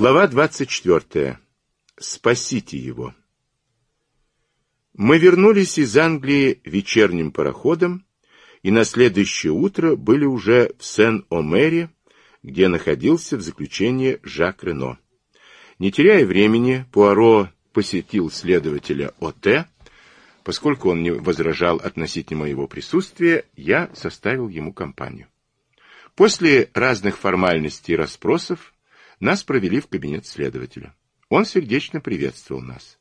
Глава 24. Спасите его. Мы вернулись из Англии вечерним пароходом и на следующее утро были уже в Сен-Омере, где находился в заключении Жак Рено. Не теряя времени, Пуаро посетил следователя ОТ. Поскольку он не возражал относительно моего присутствия, я составил ему компанию. После разных формальностей и расспросов нас провели в кабинет следователя. Он сердечно приветствовал нас.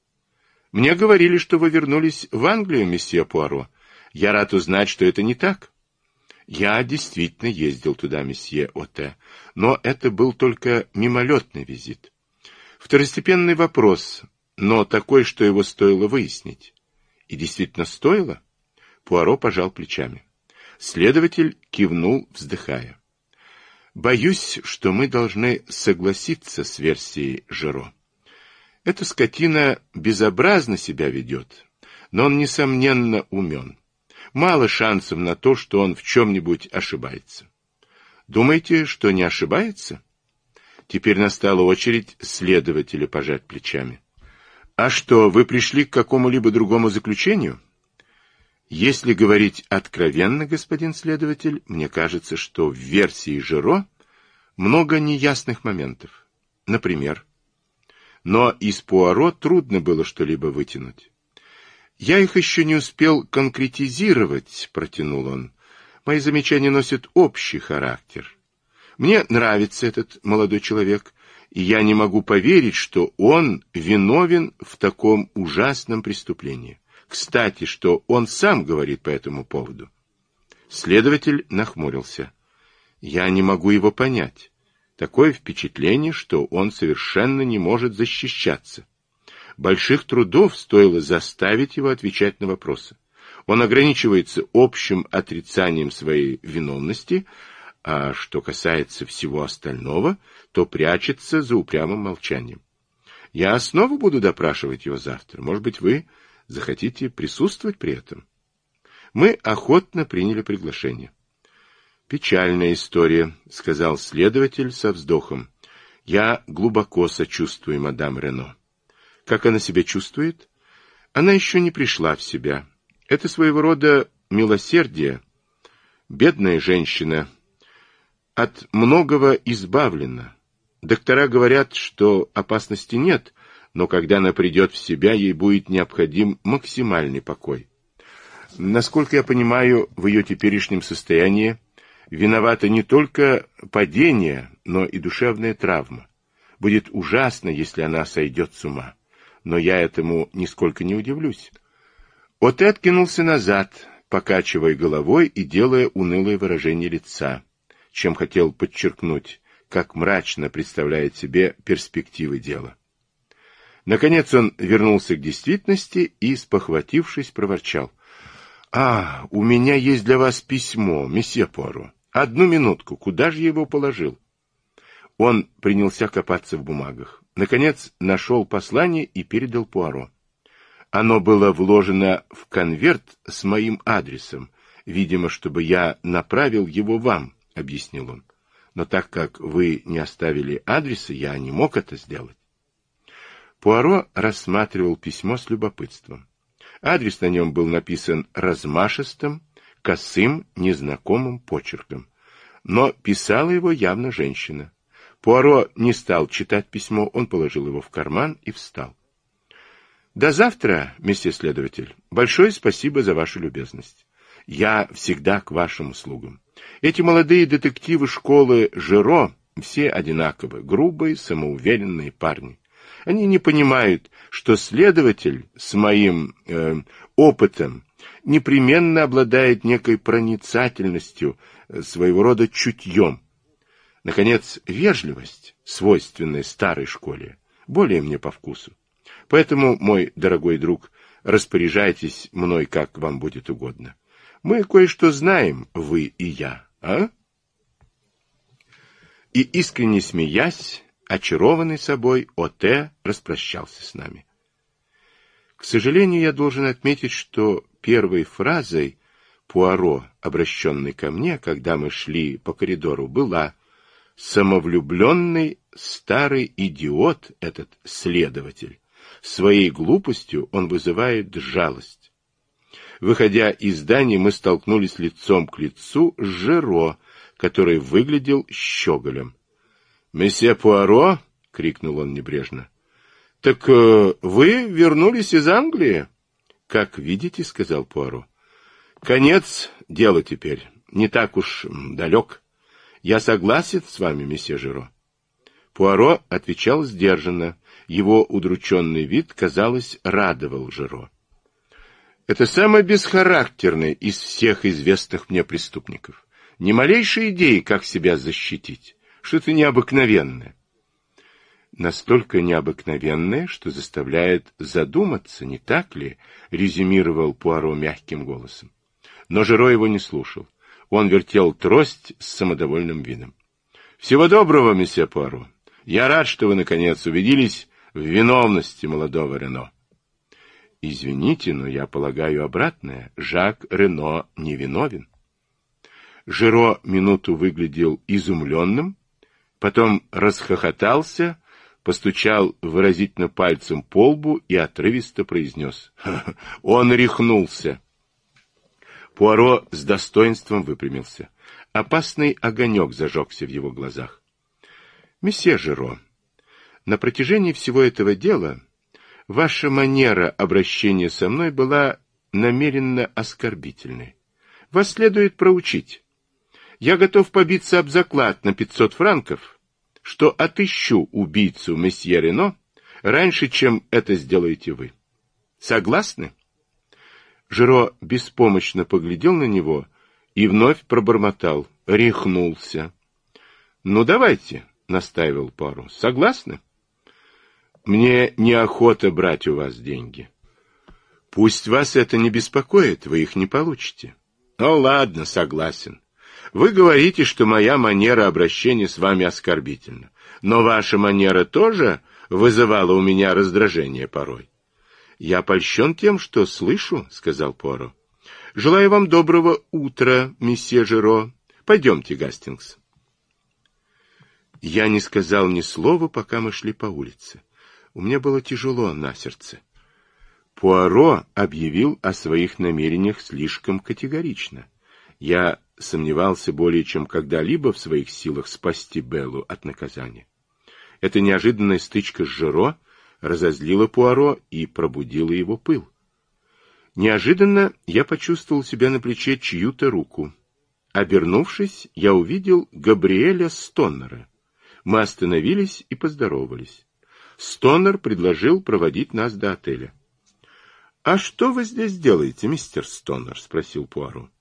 «Мне говорили, что вы вернулись в Англию, месье Пуаро. Я рад узнать, что это не так». «Я действительно ездил туда, месье Оте, но это был только мимолетный визит. Второстепенный вопрос, но такой, что его стоило выяснить. И действительно стоило?» Пуаро пожал плечами. Следователь кивнул, вздыхая. Боюсь, что мы должны согласиться с версией Жиро. Эта скотина безобразно себя ведет, но он, несомненно, умен. Мало шансов на то, что он в чем-нибудь ошибается. Думаете, что не ошибается? Теперь настала очередь следователя пожать плечами. А что, вы пришли к какому-либо другому заключению? Если говорить откровенно, господин следователь, мне кажется, что в версии Жиро много неясных моментов. Например, но из Пуаро трудно было что-либо вытянуть. Я их еще не успел конкретизировать, протянул он. Мои замечания носят общий характер. Мне нравится этот молодой человек, и я не могу поверить, что он виновен в таком ужасном преступлении. Кстати, что он сам говорит по этому поводу. Следователь нахмурился. Я не могу его понять. Такое впечатление, что он совершенно не может защищаться. Больших трудов стоило заставить его отвечать на вопросы. Он ограничивается общим отрицанием своей виновности, а что касается всего остального, то прячется за упрямым молчанием. Я снова буду допрашивать его завтра. Может быть, вы захотите присутствовать при этом? Мы охотно приняли приглашение. Печальная история, сказал следователь со вздохом. Я глубоко сочувствую мадам Рено. Как она себя чувствует? Она еще не пришла в себя. Это своего рода милосердие. Бедная женщина от многого избавлена. Доктора говорят, что опасности нет, но когда она придет в себя, ей будет необходим максимальный покой. Насколько я понимаю, в ее теперешнем состоянии виновата не только падение, но и душевная травма. Будет ужасно, если она сойдет с ума. Но я этому нисколько не удивлюсь. Оте откинулся назад, покачивая головой и делая унылое выражение лица, чем хотел подчеркнуть, как мрачно представляет себе перспективы дела. Наконец он вернулся к действительности и, спохватившись, проворчал. — А, у меня есть для вас письмо, месье Пуаро. Одну минутку, куда же я его положил? Он принялся копаться в бумагах. Наконец нашел послание и передал Пуаро. Оно было вложено в конверт с моим адресом, видимо, чтобы я направил его вам, объяснил он. Но так как вы не оставили адреса, я не мог это сделать. Пуаро рассматривал письмо с любопытством. Адрес на нем был написан размашистым, косым, незнакомым почерком. Но писала его явно женщина. Пуаро не стал читать письмо, он положил его в карман и встал. До завтра, месье следователь. Большое спасибо за вашу любезность. Я всегда к вашим услугам. Эти молодые детективы школы Жиро все одинаковы, грубые, самоуверенные парни. Они не понимают, что следователь с моим э, опытом непременно обладает некой проницательностью, э, своего рода чутьем. Наконец, вежливость, свойственная старой школе, более мне по вкусу. Поэтому, мой дорогой друг, распоряжайтесь мной, как вам будет угодно. Мы кое-что знаем, вы и я, а? И искренне смеясь, Очарованный собой, Оте распрощался с нами. К сожалению, я должен отметить, что первой фразой Пуаро, обращенной ко мне, когда мы шли по коридору, была «Самовлюбленный старый идиот этот следователь. Своей глупостью он вызывает жалость. Выходя из здания, мы столкнулись лицом к лицу с Жеро, который выглядел щеголем. — Месье Пуаро? — крикнул он небрежно. — Так э, вы вернулись из Англии? — Как видите, — сказал Пуаро. — Конец дела теперь. Не так уж далек. Я согласен с вами, месье Жиро. Пуаро отвечал сдержанно. Его удрученный вид, казалось, радовал Жиро. Это самый бесхарактерный из всех известных мне преступников. Ни малейшей идеи, как себя защитить. Что-то необыкновенное. Настолько необыкновенное, что заставляет задуматься, не так ли, резюмировал Пуаро мягким голосом. Но Жиро его не слушал. Он вертел трость с самодовольным видом. Всего доброго, месье Пуаро. Я рад, что вы, наконец, убедились в виновности молодого Рено. Извините, но я полагаю обратное. Жак Рено невиновен. Жиро минуту выглядел изумленным, потом расхохотался, постучал выразительно пальцем по лбу и отрывисто произнес. «Он рехнулся!» Пуаро с достоинством выпрямился. Опасный огонек зажегся в его глазах. «Месье Жиро, на протяжении всего этого дела ваша манера обращения со мной была намеренно оскорбительной. Вас следует проучить. Я готов побиться об заклад на пятьсот франков, что отыщу убийцу месье Рено раньше, чем это сделаете вы. Согласны? Жиро беспомощно поглядел на него и вновь пробормотал. Рехнулся. — Ну, давайте, — настаивал Пару. — Согласны? — Мне неохота брать у вас деньги. — Пусть вас это не беспокоит, вы их не получите. — Ну, ладно, согласен. Вы говорите, что моя манера обращения с вами оскорбительна. Но ваша манера тоже вызывала у меня раздражение порой. Я польщен тем, что слышу, — сказал Поро. — Желаю вам доброго утра, месье Жиро. Пойдемте, Гастингс. Я не сказал ни слова, пока мы шли по улице. У меня было тяжело на сердце. Пуаро объявил о своих намерениях слишком категорично. Я сомневался более чем когда-либо в своих силах спасти Беллу от наказания. Эта неожиданная стычка с Жиро — разозлила Пуаро и пробудила его пыл. Неожиданно я почувствовал себя на плече чью-то руку. Обернувшись, я увидел Габриэля Стоннера. Мы остановились и поздоровались. Стоннер предложил проводить нас до отеля. — А что вы здесь делаете, мистер Стоннер? — спросил Пуаро. —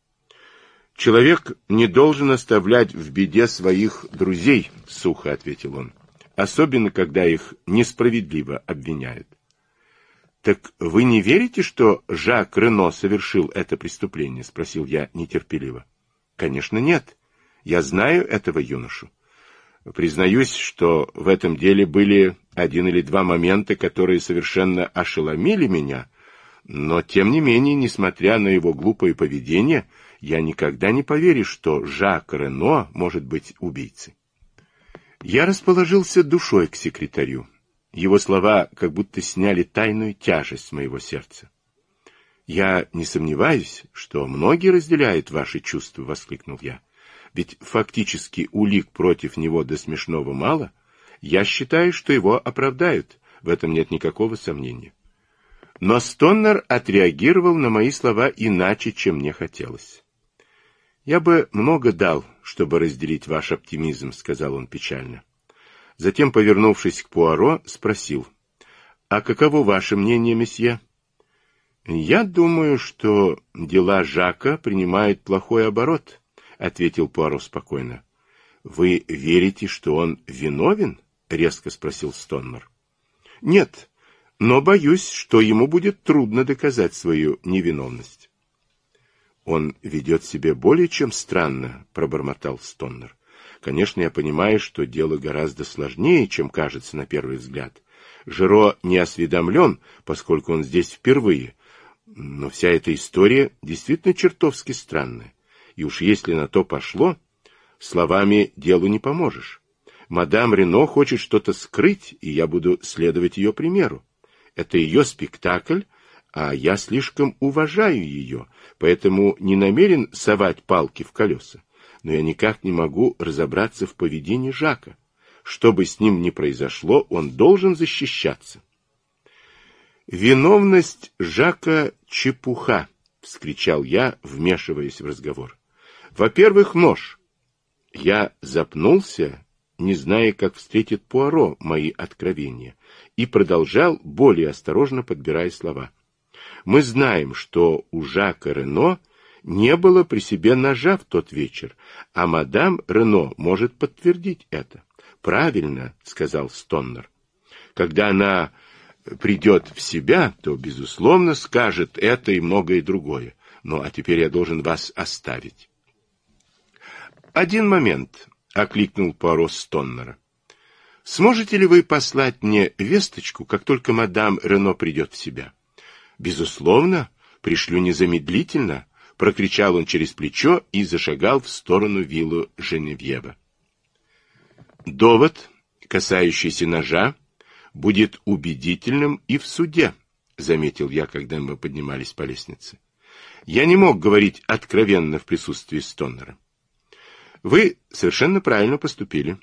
Человек не должен оставлять в беде своих друзей, — сухо ответил он особенно когда их несправедливо обвиняют. Так вы не верите, что Жак Рено совершил это преступление? спросил я нетерпеливо. Конечно, нет. Я знаю этого юношу. Признаюсь, что в этом деле были один или два момента, которые совершенно ошеломили меня, но тем не менее, несмотря на его глупое поведение, я никогда не поверю, что Жак Рено может быть убийцей. Я расположился душой к секретарю. Его слова как будто сняли тайную тяжесть моего сердца. «Я не сомневаюсь, что многие разделяют ваши чувства», — воскликнул я. «Ведь фактически улик против него до смешного мало. Я считаю, что его оправдают. В этом нет никакого сомнения». Но Стоннер отреагировал на мои слова иначе, чем мне хотелось. «Я бы много дал, чтобы разделить ваш оптимизм», — сказал он печально. Затем, повернувшись к Пуаро, спросил. «А каково ваше мнение, месье?» «Я думаю, что дела Жака принимают плохой оборот», — ответил Пуаро спокойно. «Вы верите, что он виновен?» — резко спросил Стоннер. «Нет, но боюсь, что ему будет трудно доказать свою невиновность». Он ведет себя более чем странно, пробормотал Стоннер. Конечно, я понимаю, что дело гораздо сложнее, чем кажется на первый взгляд. Жиро не осведомлен, поскольку он здесь впервые. Но вся эта история действительно чертовски странная. И уж если на то пошло, словами делу не поможешь. Мадам Рено хочет что-то скрыть, и я буду следовать ее примеру. Это ее спектакль, а я слишком уважаю ее, поэтому не намерен совать палки в колеса. Но я никак не могу разобраться в поведении Жака. Что бы с ним ни произошло, он должен защищаться. «Виновность Жака — чепуха!» — вскричал я, вмешиваясь в разговор. «Во-первых, нож. Я запнулся, не зная, как встретит Пуаро мои откровения, и продолжал, более осторожно подбирая слова. Мы знаем, что у Жака Рено не было при себе ножа в тот вечер, а мадам Рено может подтвердить это. Правильно, сказал Стоннер. Когда она придет в себя, то, безусловно, скажет это и многое другое. Ну, а теперь я должен вас оставить. Один момент, — окликнул Пуаро Стоннера. Сможете ли вы послать мне весточку, как только мадам Рено придет в себя? Безусловно, пришлю незамедлительно, — прокричал он через плечо и зашагал в сторону виллу Женевьева. Довод, касающийся ножа, будет убедительным и в суде, заметил я, когда мы поднимались по лестнице. Я не мог говорить откровенно в присутствии Стоннера. Вы совершенно правильно поступили.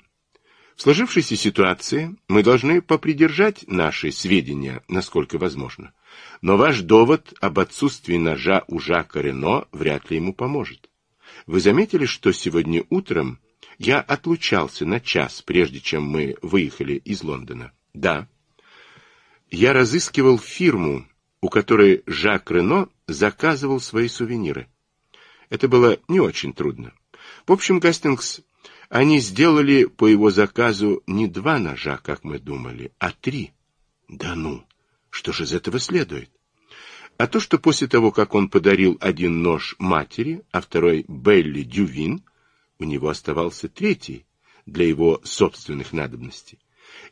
В сложившейся ситуации мы должны попридержать наши сведения, насколько возможно. Но ваш довод об отсутствии ножа у Жака Рено вряд ли ему поможет. Вы заметили, что сегодня утром я отлучался на час, прежде чем мы выехали из Лондона? Да. Я разыскивал фирму, у которой Жак Рено заказывал свои сувениры. Это было не очень трудно. В общем, Гастингс, они сделали по его заказу не два ножа, как мы думали, а три. Да ну, что же из этого следует? А то, что после того, как он подарил один нож матери, а второй Белли Дювин, у него оставался третий для его собственных надобностей.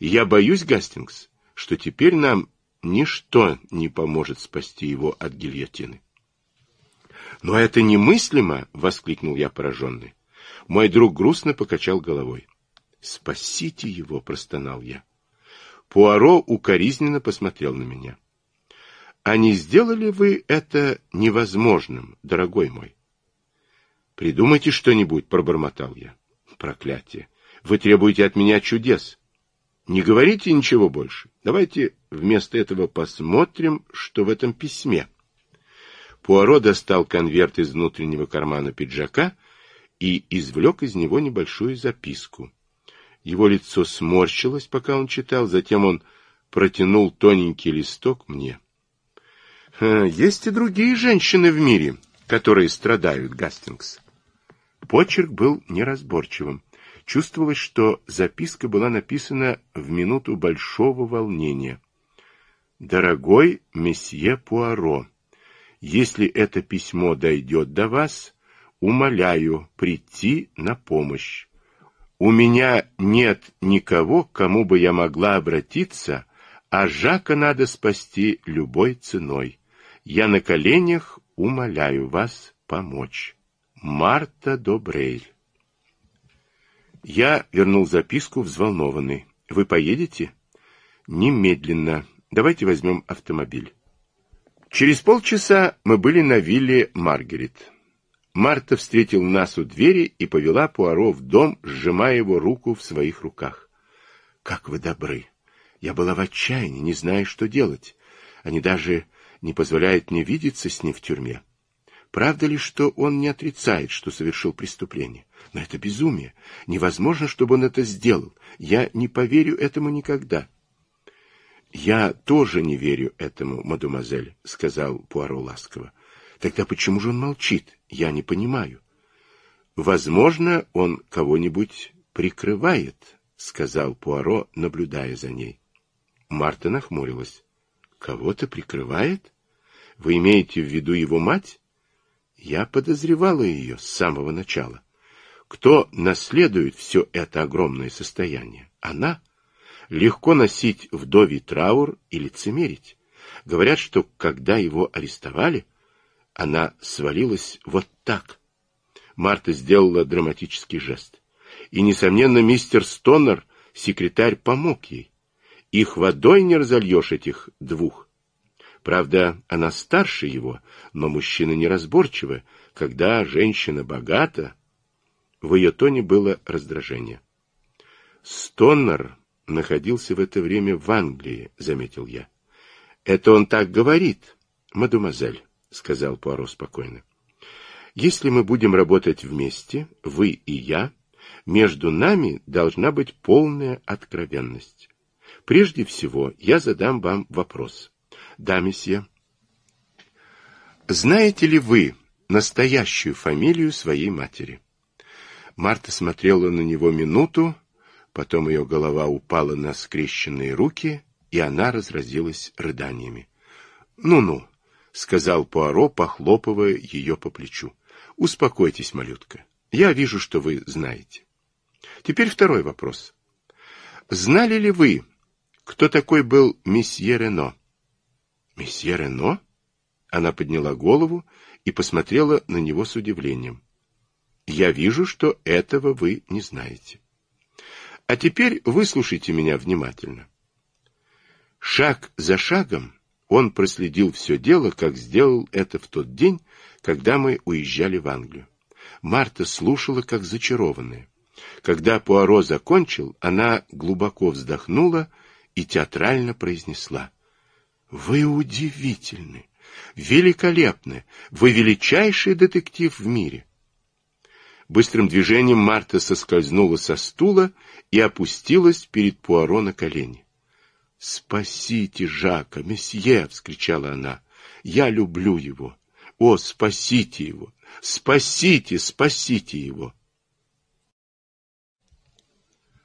Я боюсь, Гастингс, что теперь нам ничто не поможет спасти его от гильотины. «Но это немыслимо!» — воскликнул я пораженный. Мой друг грустно покачал головой. «Спасите его!» — простонал я. Пуаро укоризненно посмотрел на меня. «А не сделали вы это невозможным, дорогой мой?» «Придумайте что-нибудь», — пробормотал я. «Проклятие! Вы требуете от меня чудес. Не говорите ничего больше. Давайте вместо этого посмотрим, что в этом письме». Пуаро достал конверт из внутреннего кармана пиджака и извлек из него небольшую записку. Его лицо сморщилось, пока он читал, затем он протянул тоненький листок мне. «Есть и другие женщины в мире, которые страдают, Гастингс». Почерк был неразборчивым. Чувствовалось, что записка была написана в минуту большого волнения. «Дорогой месье Пуаро, если это письмо дойдет до вас, умоляю прийти на помощь. У меня нет никого, к кому бы я могла обратиться, а Жака надо спасти любой ценой. Я на коленях умоляю вас помочь. Марта Добрейль. Я вернул записку взволнованный. Вы поедете? Немедленно. Давайте возьмем автомобиль. Через полчаса мы были на вилле Маргарет. Марта встретил нас у двери и повела Пуаро в дом, сжимая его руку в своих руках. — Как вы добры! Я была в отчаянии, не зная, что делать. Они даже не позволяют мне видеться с ним в тюрьме. Правда ли, что он не отрицает, что совершил преступление? Но это безумие. Невозможно, чтобы он это сделал. Я не поверю этому никогда. — Я тоже не верю этому, мадемуазель, — сказал Пуаро ласково. Тогда почему же он молчит? Я не понимаю. Возможно, он кого-нибудь прикрывает, сказал Пуаро, наблюдая за ней. Марта нахмурилась. Кого-то прикрывает? Вы имеете в виду его мать? Я подозревала ее с самого начала. Кто наследует все это огромное состояние? Она? Легко носить вдовий траур и лицемерить. Говорят, что когда его арестовали, она свалилась вот так. Марта сделала драматический жест. И, несомненно, мистер Стоннер, секретарь, помог ей. Их водой не разольешь, этих двух. Правда, она старше его, но мужчина неразборчивы. Когда женщина богата... В ее тоне было раздражение. Стоннер находился в это время в Англии, заметил я. Это он так говорит, мадемуазель, сказал Пуаро спокойно. Если мы будем работать вместе, вы и я, между нами должна быть полная откровенность. Прежде всего, я задам вам вопрос. Да, месье. Знаете ли вы настоящую фамилию своей матери? Марта смотрела на него минуту, потом ее голова упала на скрещенные руки, и она разразилась рыданиями. «Ну-ну», — сказал Пуаро, похлопывая ее по плечу. Успокойтесь, малютка. Я вижу, что вы знаете. Теперь второй вопрос. Знали ли вы, кто такой был месье Рено? Месье Рено? Она подняла голову и посмотрела на него с удивлением. Я вижу, что этого вы не знаете. А теперь выслушайте меня внимательно. Шаг за шагом он проследил все дело, как сделал это в тот день, когда мы уезжали в Англию. Марта слушала, как зачарованная. Когда Пуаро закончил, она глубоко вздохнула и театрально произнесла. — Вы удивительны, великолепны, вы величайший детектив в мире. Быстрым движением Марта соскользнула со стула и опустилась перед Пуаро на колени. — Спасите Жака, месье! — вскричала она. — Я люблю его. О, спасите его! Спасите, спасите его!